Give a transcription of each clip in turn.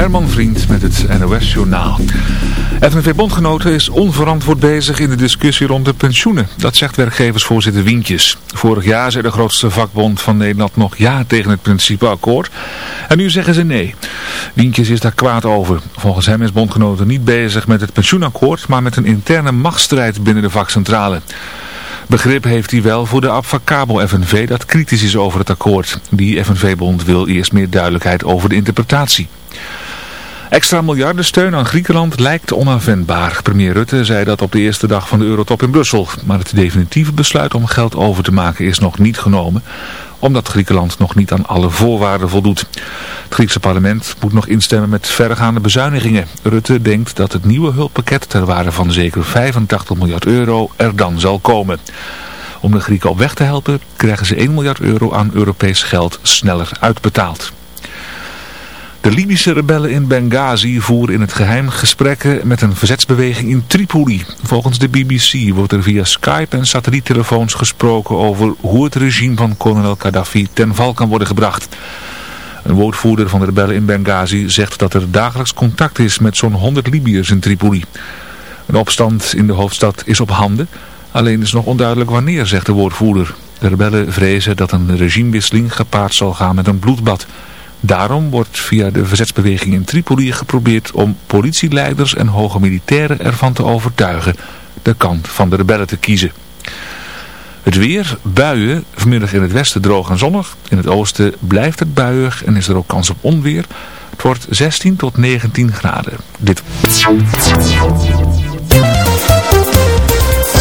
Herman Vriend met het NOS Journaal. FNV-bondgenoten is onverantwoord bezig in de discussie rond de pensioenen. Dat zegt werkgeversvoorzitter Wientjes. Vorig jaar zei de grootste vakbond van Nederland nog ja tegen het principeakkoord. En nu zeggen ze nee. Wientjes is daar kwaad over. Volgens hem is bondgenoten niet bezig met het pensioenakkoord, maar met een interne machtsstrijd binnen de vakcentrale. Begrip heeft hij wel voor de Abfacabo FNV dat kritisch is over het akkoord. Die FNV-bond wil eerst meer duidelijkheid over de interpretatie. Extra miljardensteun aan Griekenland lijkt onaanwendbaar. Premier Rutte zei dat op de eerste dag van de Eurotop in Brussel. Maar het definitieve besluit om geld over te maken is nog niet genomen omdat Griekenland nog niet aan alle voorwaarden voldoet. Het Griekse parlement moet nog instemmen met verregaande bezuinigingen. Rutte denkt dat het nieuwe hulppakket ter waarde van zeker 85 miljard euro er dan zal komen. Om de Grieken op weg te helpen krijgen ze 1 miljard euro aan Europees geld sneller uitbetaald. De Libische rebellen in Benghazi voeren in het geheim gesprekken met een verzetsbeweging in Tripoli. Volgens de BBC wordt er via Skype en satelliettelefoons gesproken over hoe het regime van kolonel Gaddafi ten val kan worden gebracht. Een woordvoerder van de rebellen in Benghazi zegt dat er dagelijks contact is met zo'n 100 Libiërs in Tripoli. Een opstand in de hoofdstad is op handen, alleen is nog onduidelijk wanneer, zegt de woordvoerder. De rebellen vrezen dat een regimewisseling gepaard zal gaan met een bloedbad. Daarom wordt via de verzetsbeweging in Tripoli geprobeerd om politieleiders en hoge militairen ervan te overtuigen de kant van de rebellen te kiezen. Het weer, buien, vanmiddag in het westen droog en zonnig. In het oosten blijft het buiig en is er ook kans op onweer. Het wordt 16 tot 19 graden. Dit...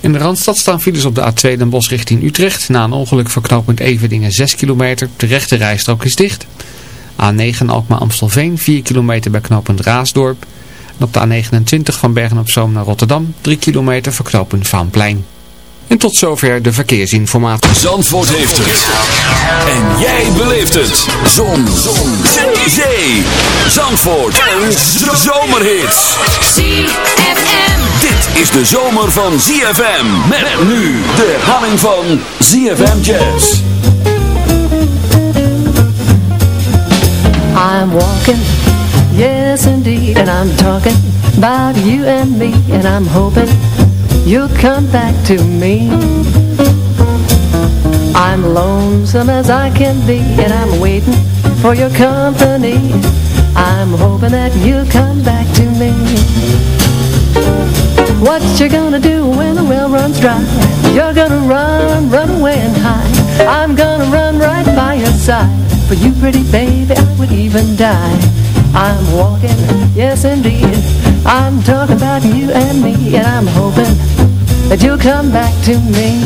In de Randstad staan files op de A2 Den Bosch richting Utrecht. Na een ongeluk verknopend Everdingen 6 kilometer. De rechte rijstrook is dicht. A9 Alkmaar-Amstelveen 4 kilometer bij knooppunt Raasdorp. En op de A29 van Bergen-op-Zoom naar Rotterdam 3 kilometer verknopend Vaanplein. En tot zover de verkeersinformatie. Zandvoort heeft het. En jij beleeft het. Zon. Zon. Zee. Zandvoort. Een zomerhit. ZFM. Dit is de zomer van ZFM. Met nu de herhaling van ZFM Jazz. I'm walking, yes indeed, and I'm talking about you and me, and I'm hoping you'll come back to me. I'm lonesome as I can be, and I'm waiting for your company. I'm hoping that you'll come back to me. What you gonna do when the well runs dry? You're gonna run, run away and hide. I'm gonna run right by your side. For you, pretty baby, I would even die. I'm walking, yes indeed. I'm talking about you and me, and I'm hoping that you'll come back to me.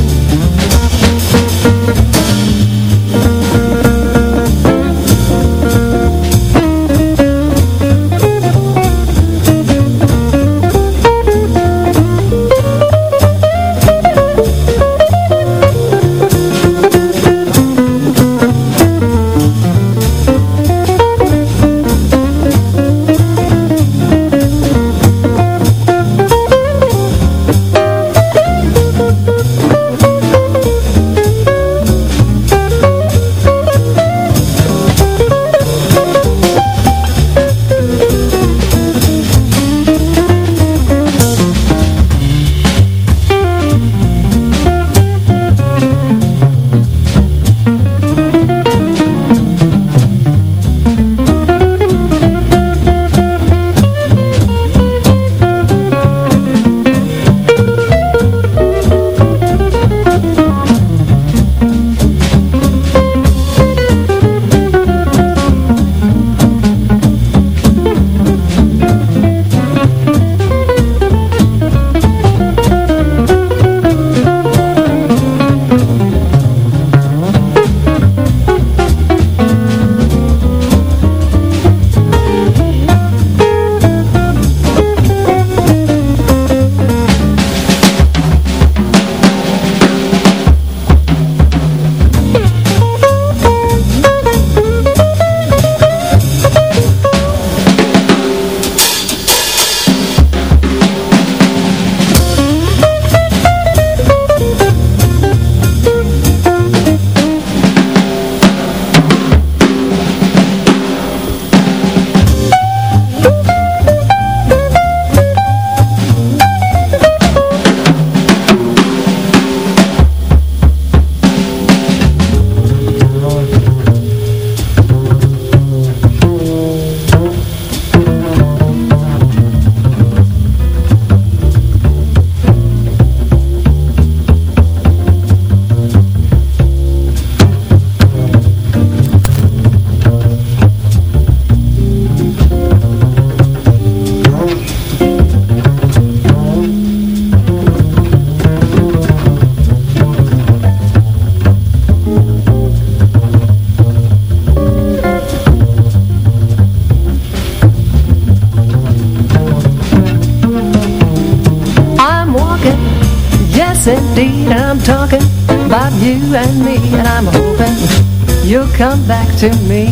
Come back to me.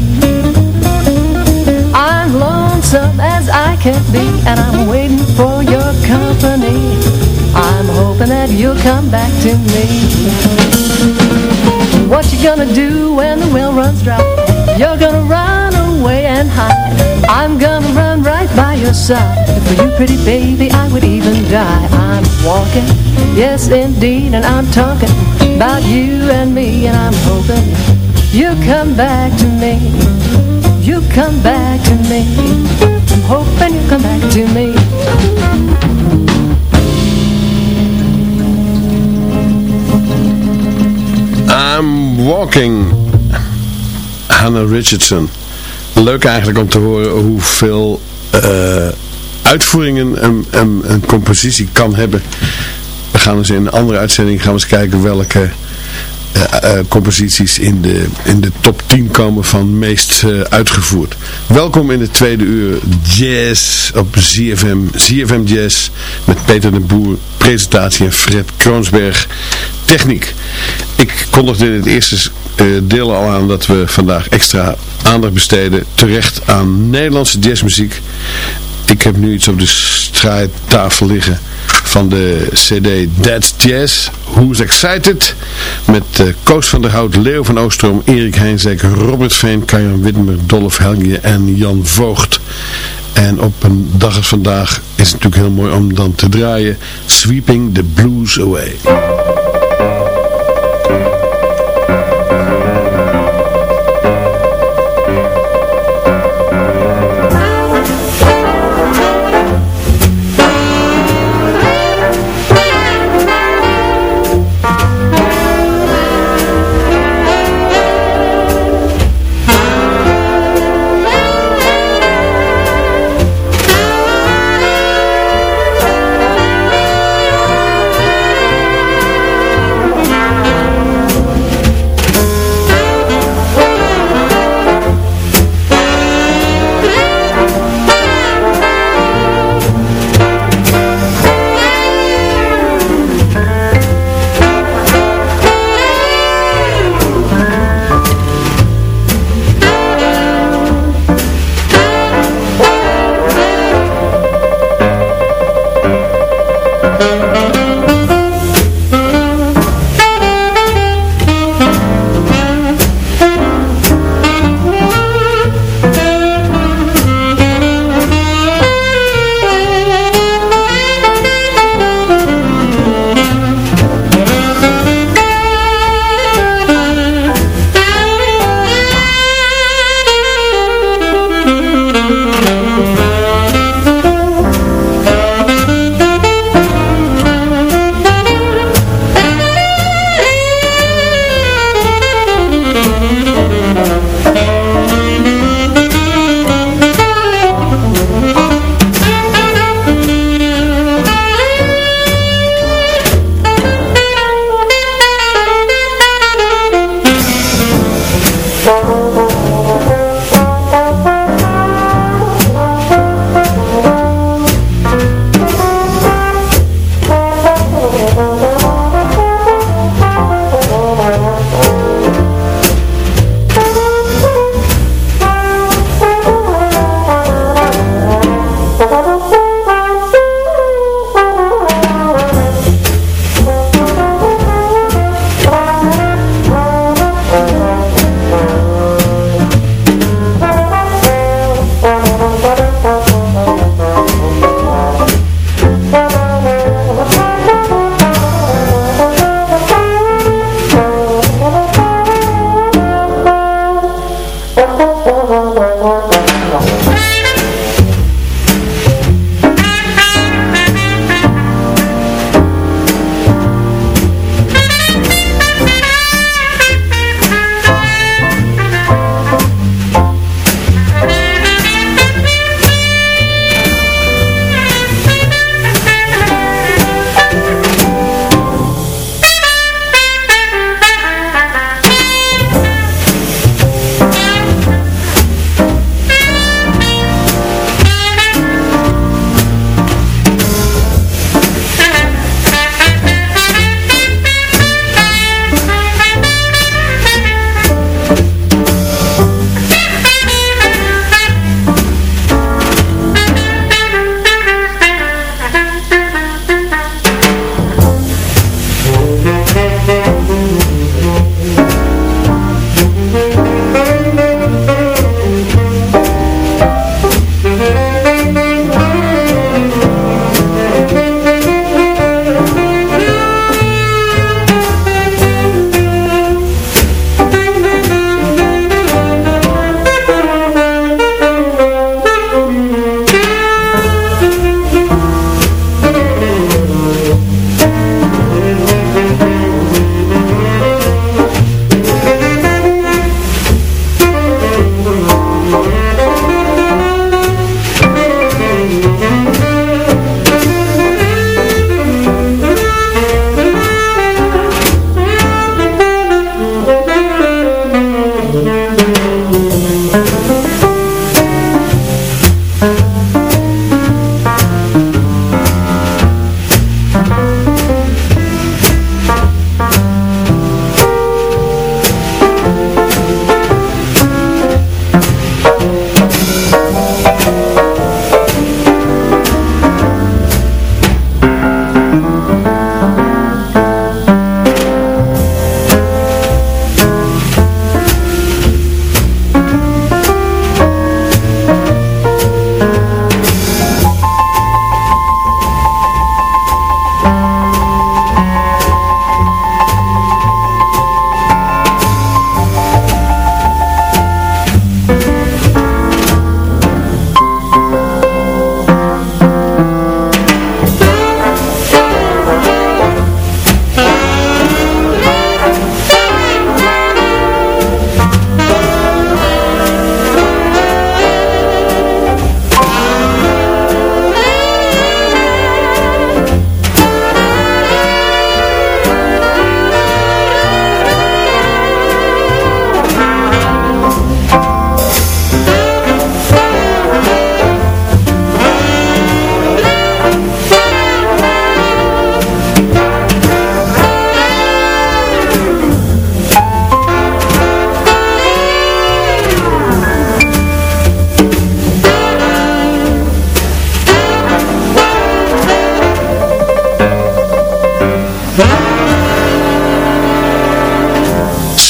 I'm lonesome as I can be And I'm waiting for your company. I'm hoping that you'll come back to me. What you gonna do when the well runs dry? You're gonna run away and hide. I'm gonna run right by your side. For you pretty baby I would even die. I'm walking, yes indeed And I'm talking about you and me And I'm hoping you'll come back to me You'll come back to me I'm hoping you'll come back to me I'm Walking. Hannah Richardson. Leuk eigenlijk om te horen hoeveel eh, uitvoeringen een, een, een compositie kan hebben. We gaan dus in een andere uitzending gaan eens kijken welke composities in de, in de top 10 komen van meest uitgevoerd. Welkom in het tweede uur Jazz op ZFM, ZFM Jazz met Peter de Boer, presentatie en Fred Kroonsberg, techniek. Ik kondigde in het eerste deel al aan dat we vandaag extra aandacht besteden terecht aan Nederlandse jazzmuziek. Ik heb nu iets op de straaitafel liggen van de cd That's Jazz. Who's Excited? Met uh, Koos van der Hout, Leo van Oostrom, Erik Heinzek, Robert Veen, Kajan Widmer, Dolph Helge en Jan Voogd. En op een dag als vandaag is het natuurlijk heel mooi om dan te draaien Sweeping the Blues Away.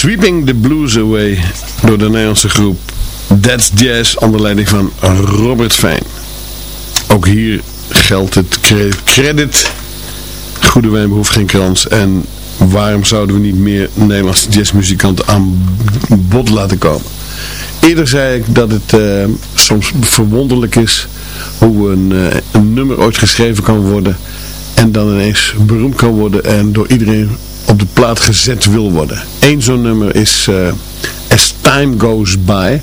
Sweeping the Blues Away door de Nederlandse groep That's Jazz onder leiding van Robert Fijn. Ook hier geldt het credit. Goede wijn behoeft geen krans. En waarom zouden we niet meer Nederlandse jazzmuzikanten aan bod laten komen? Eerder zei ik dat het uh, soms verwonderlijk is hoe een, uh, een nummer ooit geschreven kan worden en dan ineens beroemd kan worden en door iedereen op de plaat gezet wil worden. Eén zo'n nummer is uh, As Time Goes By.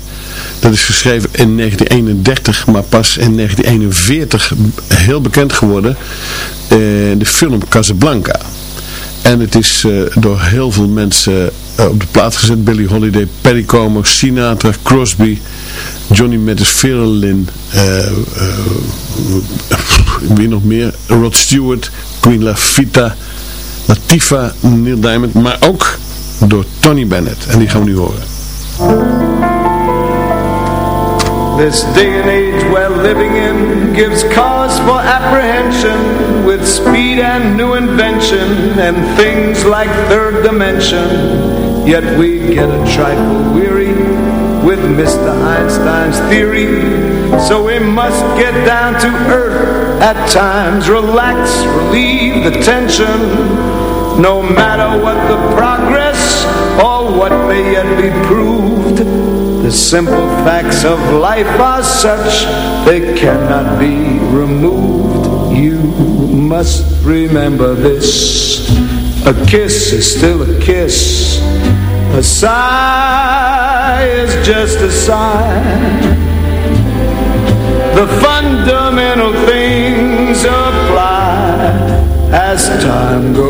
Dat is geschreven in 1931, maar pas in 1941 heel bekend geworden. in de film Casablanca. En het is uh, door heel veel mensen op de plaat gezet. Billy Holiday, Perry Como, Sinatra, Crosby, Johnny Mathis, Lynn, uh, wie nog meer, Rod Stewart, Queen Lafitta, Latifa, Neil Diamond, maar ook door Tony Bennett. En die gaan we nu horen. This day and age we're living in gives cause for apprehension with speed and new invention and things like third dimension. Yet we get a trifle weary with Mr. Einstein's theory. So we must get down to earth at times, relax, relieve the tension. No matter what the progress or what may yet be proved. The simple facts of life are such they cannot be removed. You must remember this. A kiss is still a kiss. A sigh is just a sigh. The fundamental things apply as time goes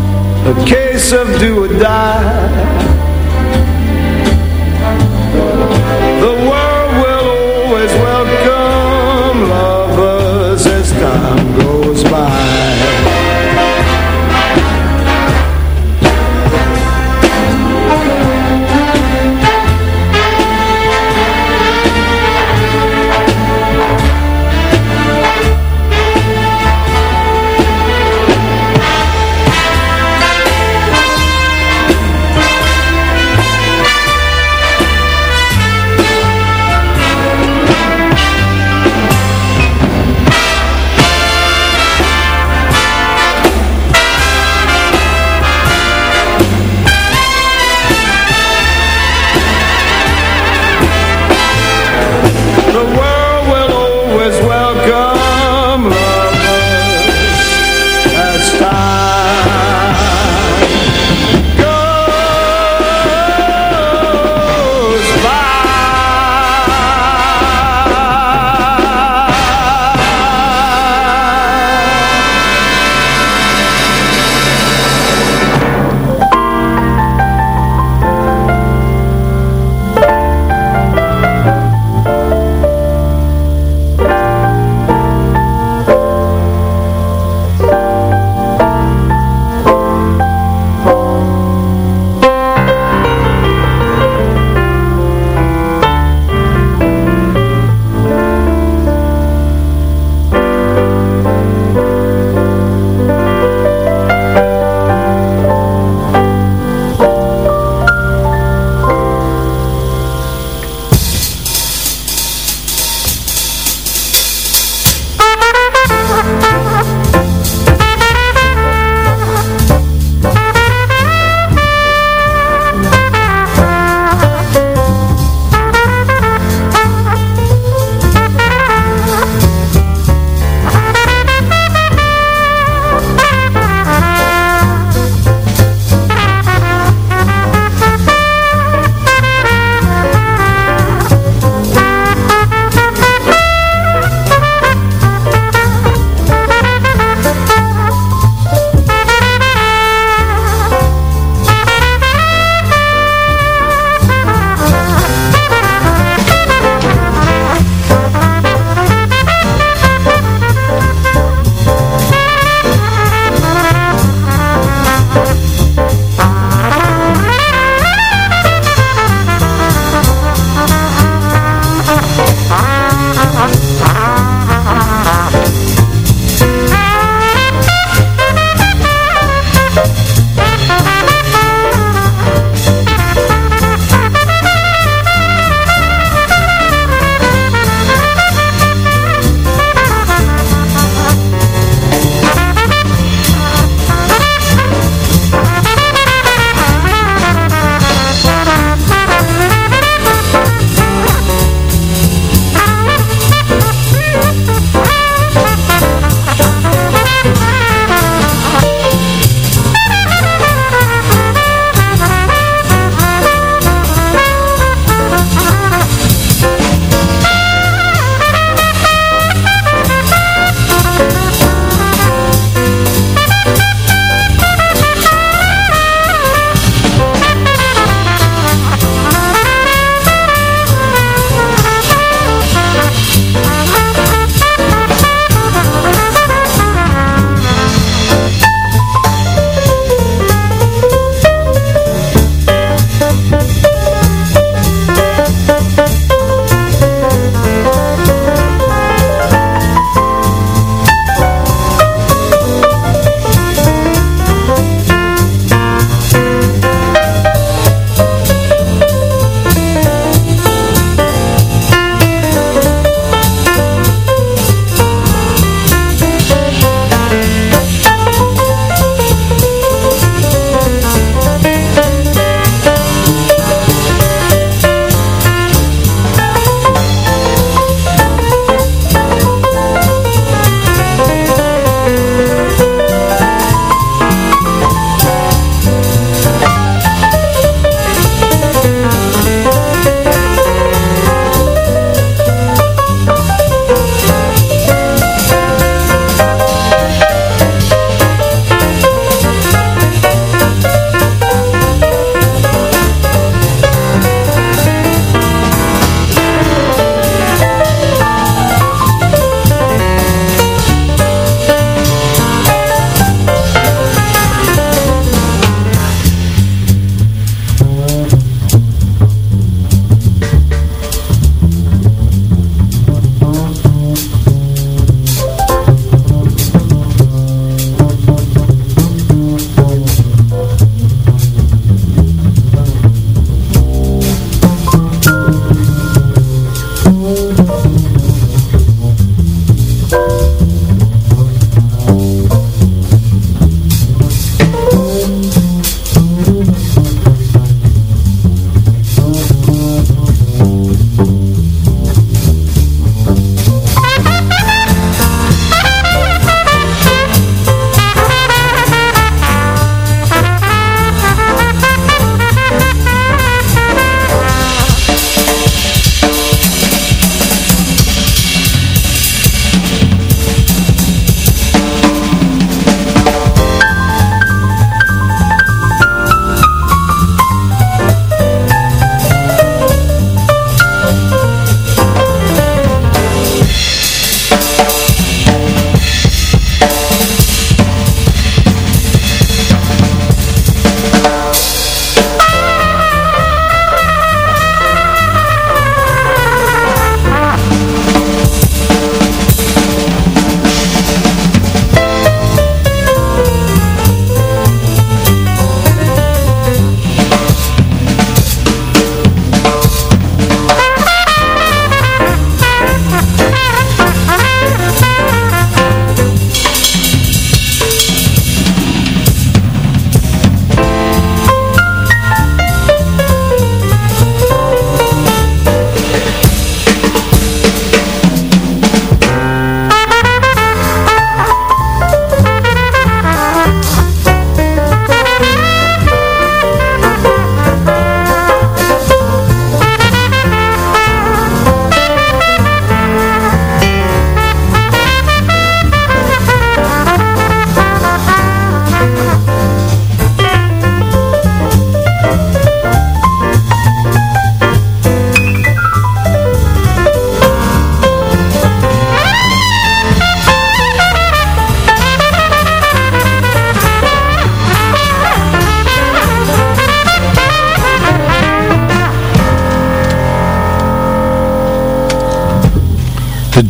A case of do or die. The world will always welcome lovers as time goes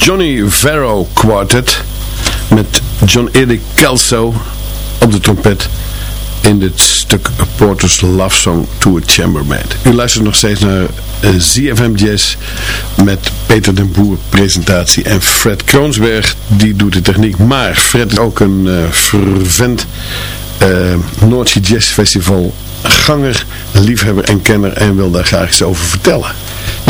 Johnny Varro Quartet met John Eric Kelso op de trompet in dit stuk Porter's Love Song to a Chamber Band. U luistert nog steeds naar eh, ZFM Jazz met Peter den Boer presentatie en Fred Kroonsberg die doet de techniek. Maar Fred is ook een uh, fervent uh, Noordzee Jazz Festival ganger, liefhebber en kenner en wil daar graag iets over vertellen.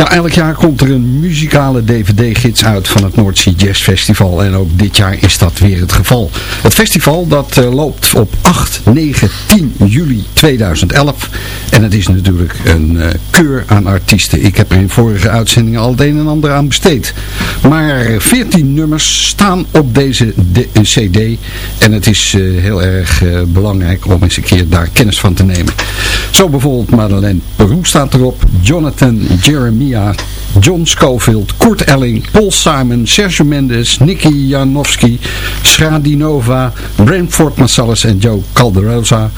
Ja, elk jaar komt er een muzikale dvd-gids uit van het Noordzee Jazz Festival en ook dit jaar is dat weer het geval. Het festival dat uh, loopt op 8, 9, 10 juli 2011 en het is natuurlijk een uh, keur aan artiesten. Ik heb er in vorige uitzendingen al het een en ander aan besteed. Maar 14 nummers staan op deze cd en het is uh, heel erg belangrijk om eens een keer daar kennis van te nemen. Zo bijvoorbeeld Madeleine Peru staat erop, Jonathan Jeremiah, John Schofield, Kurt Elling, Paul Simon, Sergio Mendes, Nicky Janowski, Schradinova, Brentford Marsalis en Joe Calderosa,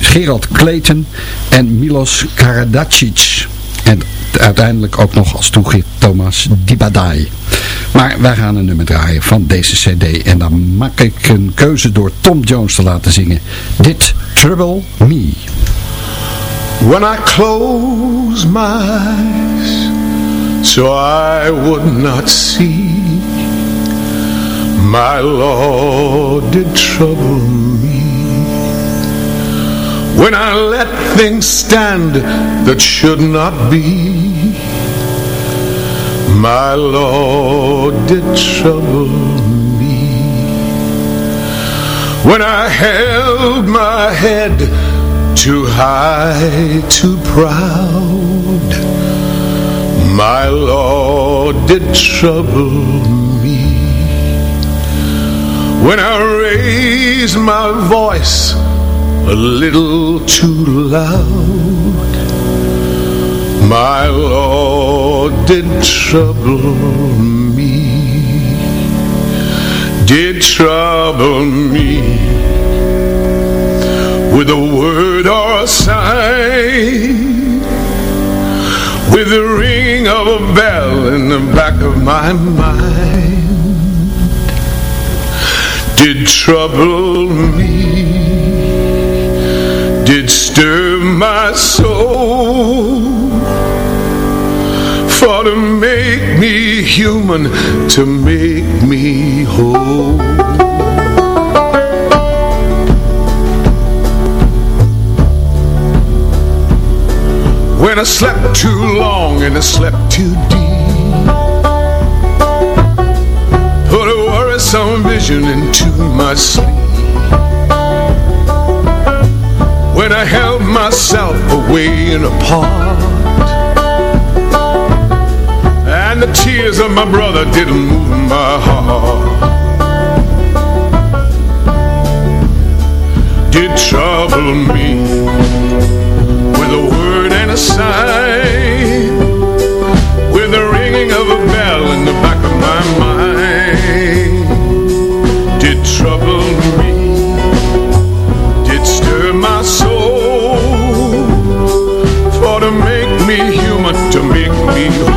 Gerald Clayton en Milos Karadacic. En uiteindelijk ook nog als toegift Thomas Dibadai. Maar wij gaan een nummer draaien van deze cd. En dan maak ik een keuze door Tom Jones te laten zingen. Dit Trouble Me. When I close my eyes So I would not see. My Lord did trouble me. When I let things stand that should not be My Lord did trouble me. When I held my head too high, too proud. My Lord did trouble me. When I raised my voice a little too loud My Lord did trouble me. Did trouble me with a word or a sign. With the ring of a bell in the back of my mind. Did trouble me. Did stir my soul. For to make me human to make me whole When I slept too long and I slept too deep. Put a worrisome vision into my sleep. When I held myself away and apart. And the tears of my brother didn't move my heart. Did trouble me with a word a sign With the ringing of a bell in the back of my mind. Did trouble me Did stir my soul For to make me human To make me whole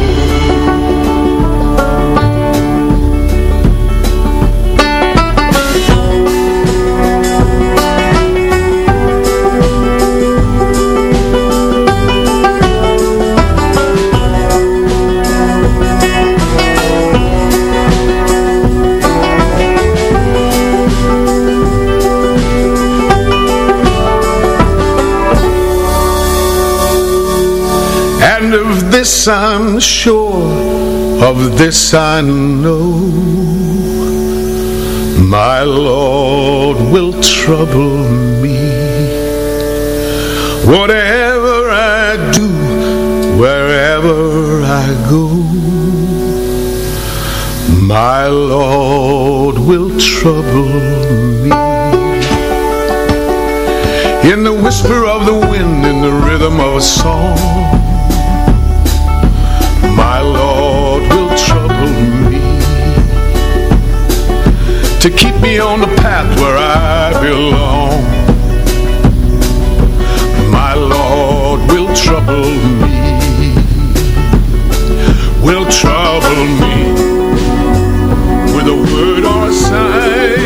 this I'm sure, of this I know. My Lord will trouble me. Whatever I do, wherever I go My Lord will trouble me. In the whisper of the wind, in the rhythm of a song to keep me on the path where I belong. My Lord will trouble me, will trouble me with a word or a sign.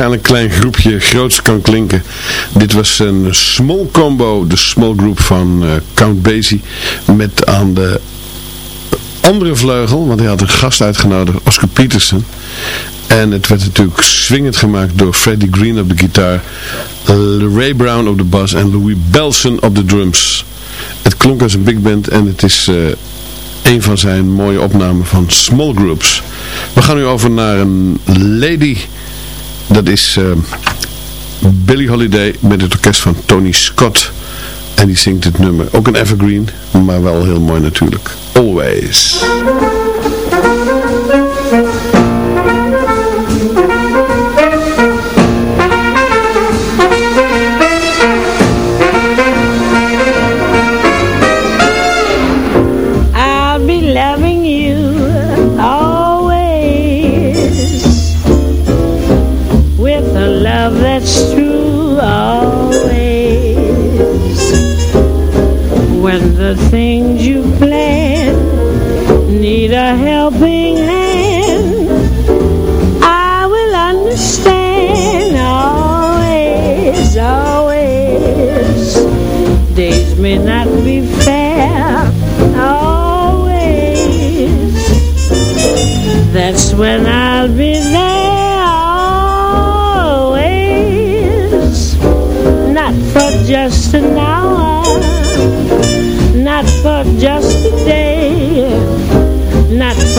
Onwaarschijnlijk klein groepje groots kan klinken. Dit was een small combo, de small group van uh, Count Basie. Met aan de andere vleugel, want hij had een gast uitgenodigd, Oscar Peterson. En het werd natuurlijk swingend gemaakt door Freddie Green op de gitaar, Ray Brown op de bas en Louis Belson op de drums. Het klonk als een big band en het is uh, een van zijn mooie opnamen van small groups. We gaan nu over naar een lady. Dat is uh, Billie Holiday met het orkest van Tony Scott. En die zingt het nummer. Ook een evergreen, maar wel heel mooi natuurlijk. Always. A helping hand, I will understand always, always. Days may not be fair, always. That's when I'll be there, always. Not for just an hour,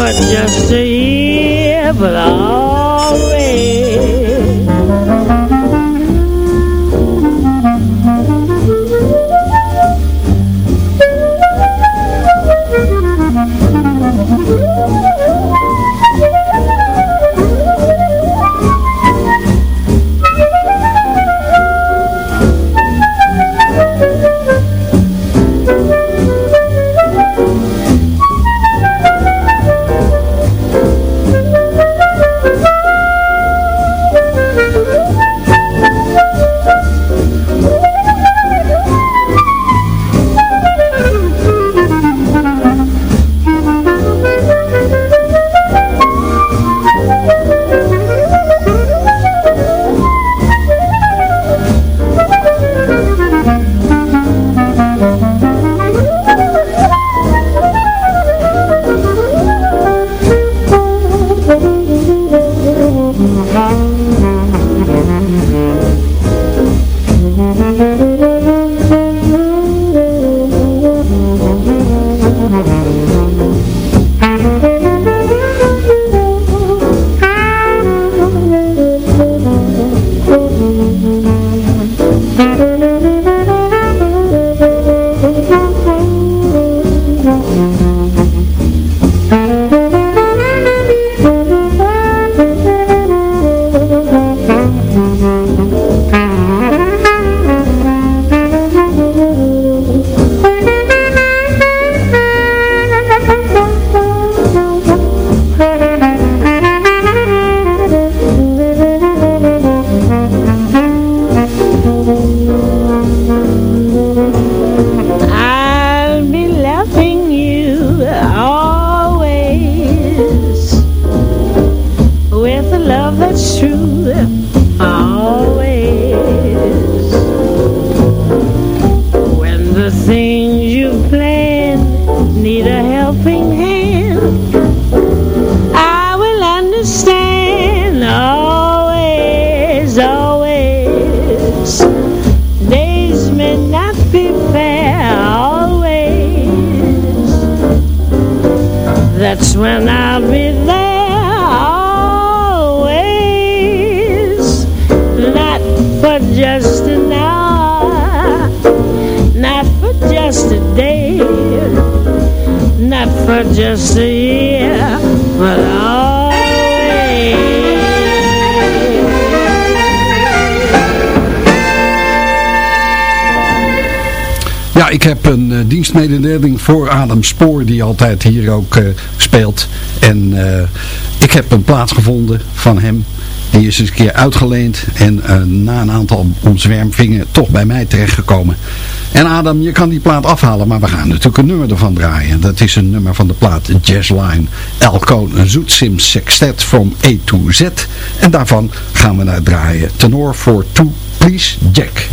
but just a year, but always. need a helping hand, I will understand always, always. Days may not be fair always. That's when I'll be just a year. Ja, ik heb een eh, dienstmededeling voor Adam Spoor die altijd hier ook eh, speelt. En eh, ik heb een plaats gevonden van hem. Die is een keer uitgeleend en na een aantal omzwermvingen toch bij mij terechtgekomen. En Adam, je kan die plaat afhalen, maar we gaan natuurlijk een nummer ervan draaien. Dat is een nummer van de plaat Jazzline. Elko, een zoetsim sextet from A to Z. En daarvan gaan we naar draaien. Tenor voor Two, Please Jack.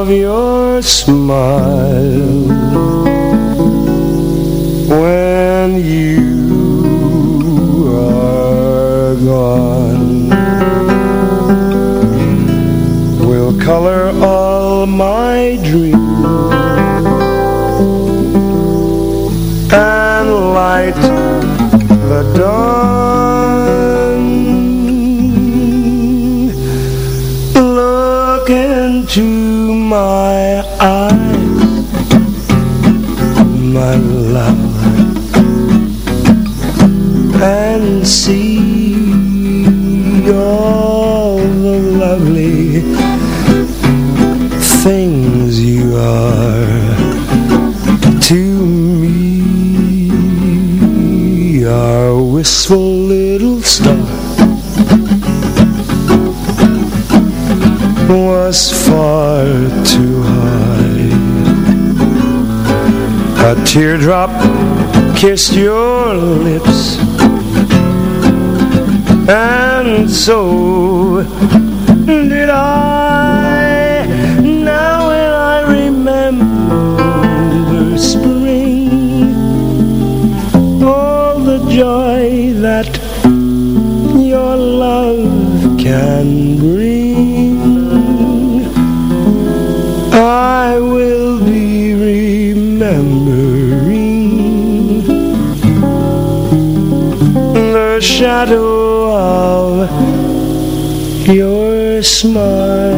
Of your smile. When you are gone will color all my dreams my eyes my love and see all the lovely things you are to me. Our wistful little star was far too high. A teardrop kissed your lips. And so did I. Now when I remember spring all the joy that shadow of your smile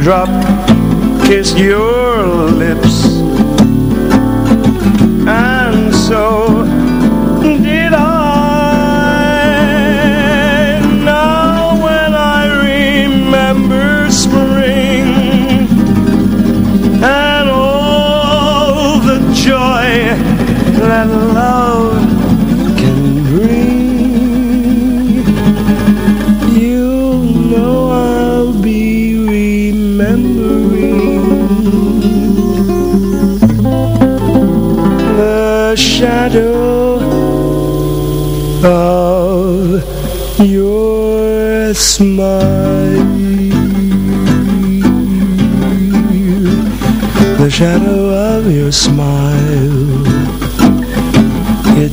teardrop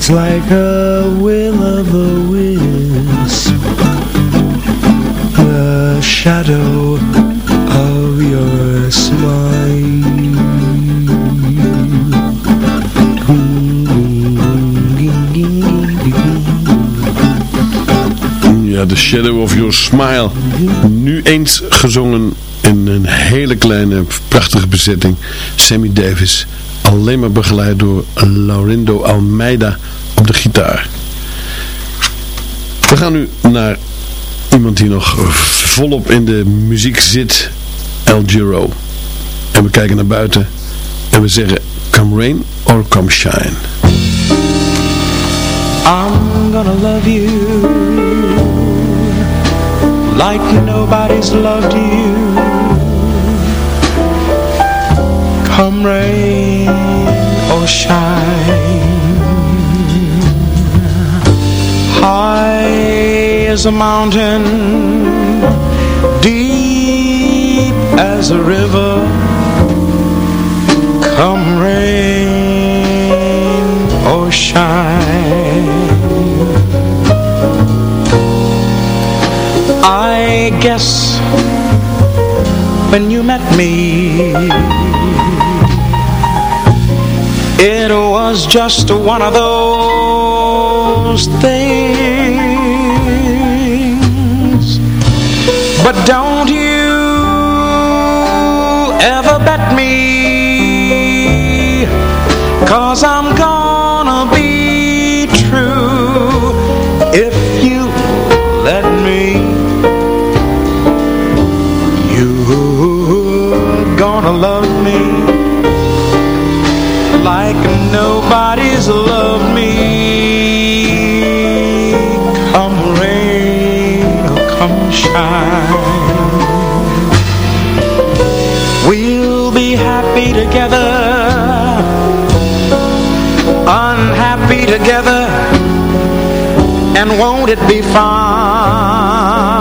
Like a will of the wisp The shadow of your smile Ja, The Shadow of Your Smile. Nu eens gezongen in een hele kleine, prachtige bezetting. Sammy Davis, alleen maar begeleid door Laurindo Almeida op de gitaar. We gaan nu naar iemand die nog volop in de muziek zit, El Giro. En we kijken naar buiten en we zeggen, come rain or come shine. I'm gonna love you like nobody's loved you. Come rain all shine. High as a mountain Deep as a river Come rain or shine. I guess when you met me it was just one of those things. But don't you ever bet me Cause I'm gonna be true If you let me. You're gonna love me Like nobody's loved me. Come rain or come shine. We'll be happy together. Unhappy together. And won't it be fine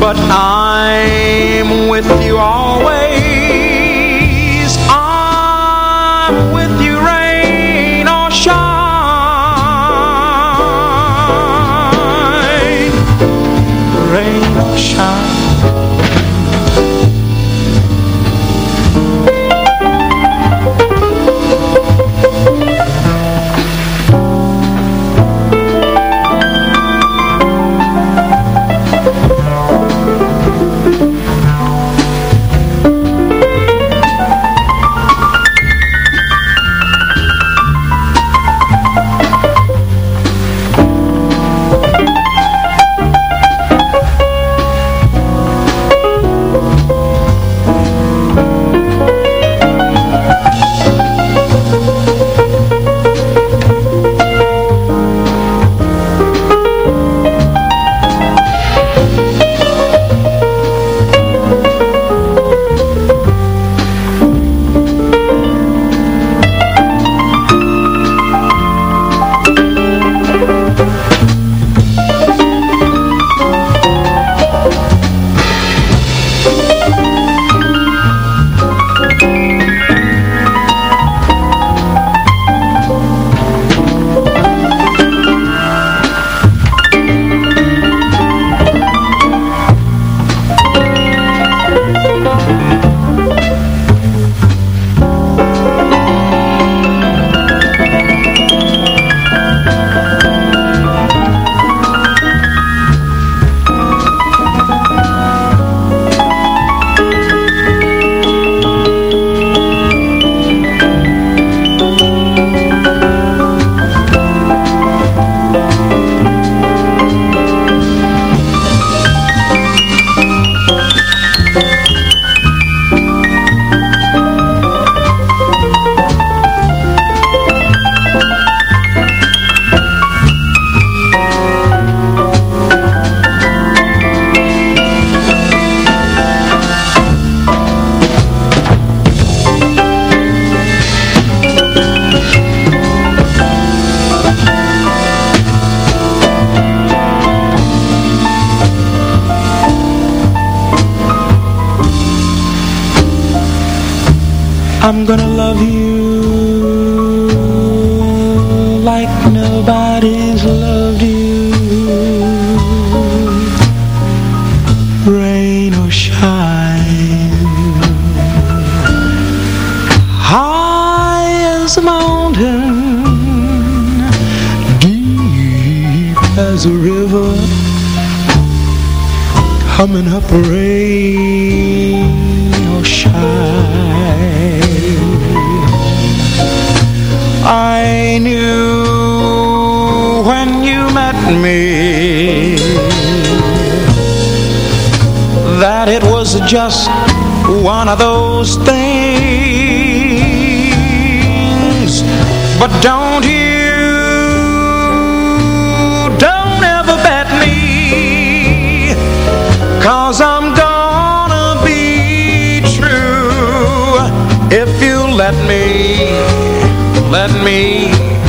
But I'm with you always Coming up rain or shine. I knew when you met me That it was just one of those things. But don't you, let me, let me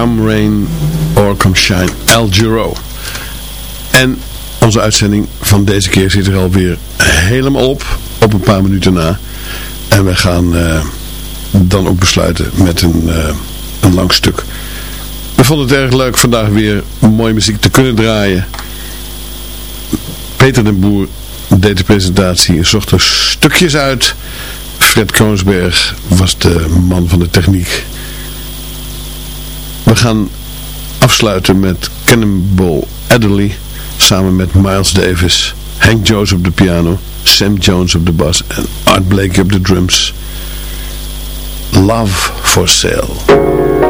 Come Rain or Come Shine, El Giro. En onze uitzending van deze keer zit er alweer helemaal op, op een paar minuten na. En we gaan eh, dan ook besluiten met een, eh, een lang stuk. We vonden het erg leuk vandaag weer mooie muziek te kunnen draaien. Peter den Boer deed de presentatie en zocht er stukjes uit. Fred Kroonsberg was de man van de techniek. We gaan afsluiten met Cannonball Adderley samen met Miles Davis, Hank Jones op de piano, Sam Jones op de bas en Art Blakey op de drums. Love for Sale.